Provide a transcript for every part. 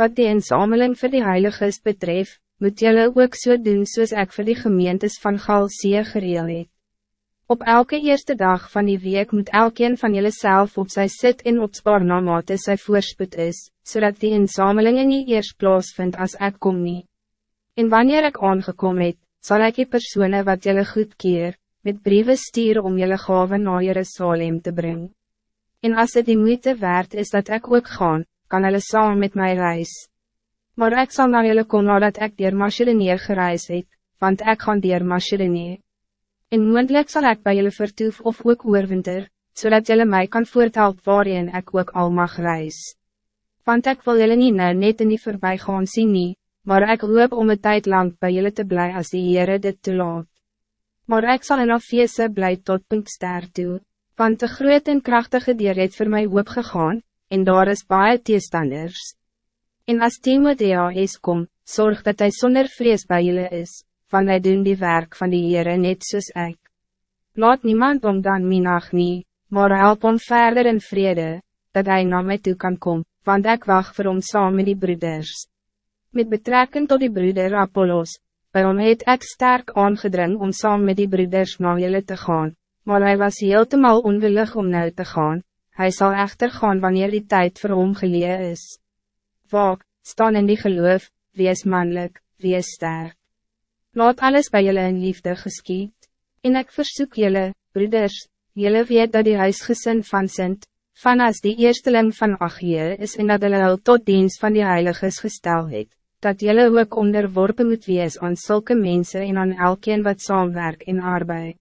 Wat die inzameling voor die heiliges betreft, moet jullie ook zo so doen soos ek vir die gemeentes van Galsie gereel het. Op elke eerste dag van die week moet elkeen van jullie zelf op sy sit en opspaar na mate sy voorspoed is, zodat die inzameling nie eers plaasvind als ek kom nie. En wanneer ik aangekom het, zal ik die personen wat jullie goedkeer, met brieven sturen om jullie gaven naar Jerusalem te brengen. En als het die moeite waard is dat ik ook gaan, kan hulle saam met mij reis. Maar ik zal naar jullie komen nadat ik dier Machereneer gereis het, want ik gaan dier Machereneer. En moendlik zal ik bij jullie vertoef of ook oorwinter, zodat jullie mij kan voorthelp waarin ik ook al mag reis. Want ik wil jullie niet nou net in die voorbij gaan zien nie, maar ik hoop om een tijd lang bij jullie te blij als die Heere dit toelaat. Maar ik zal in afweese blij tot Pinkster toe, want de groot en krachtige dier het voor mij opgegaan, en daar is baie teestanders. En als Timothea is kom, zorg dat hij zonder vrees bij jullie is, van hij doen die werk van die Heere net soos ek. Laat niemand om dan minag nie, maar help om verder in vrede, dat hij naar mij toe kan komen, want ik wacht voor ons samen die broeders. Met betrekking tot die broeder Apollos, waarom het ek sterk aangedring om samen met die broeders naar jullie te gaan, maar hij was heeltemal onwillig om nou te gaan, hij zal echter gaan wanneer die tijd voor hom gelee is. Waak, staan in die geloof, wees mannelijk, wees sterk. Laat alles bij jullie in liefde geschiet. En ik verzoek jullie, broeders, jullie weet dat die huisgezin van Sint, van as die eersteling van Achie is en dat hulle al tot dienst van die heiliges gestel het, dat jullie ook onderworpen moet wees aan zulke mensen en aan elkeen wat saamwerk en arbeid.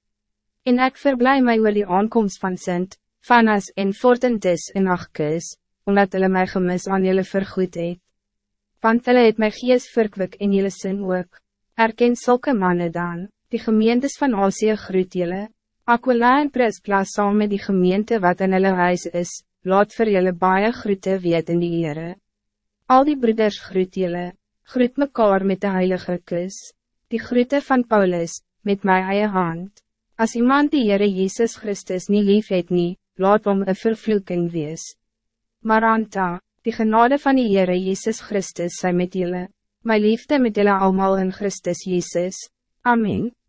En ik verblij mij oor die aankomst van Sint, van as en Fortentis en Achkes, omdat hulle my gemis aan jullie vergoed het. Want hulle het my gees verkwik en jullie sin ook. Erken zulke mannen dan, die gemeentes van Asie groet jullie. Aquila en Priscilla saam met die gemeente wat in hulle huis is, laat vir jullie baie groete weet in die Heere. Al die broeders groet jullie, groet mekaar met de heilige kus. Die groete van Paulus, met mijn eie hand. Als iemand die Heere Jezus Christus niet lief het nie, laat om een vervloeking wees. Maranta, die genade van die Heere Jezus Christus zij met jullie. Mijn liefde met jullie allemaal in Christus Jezus. Amen.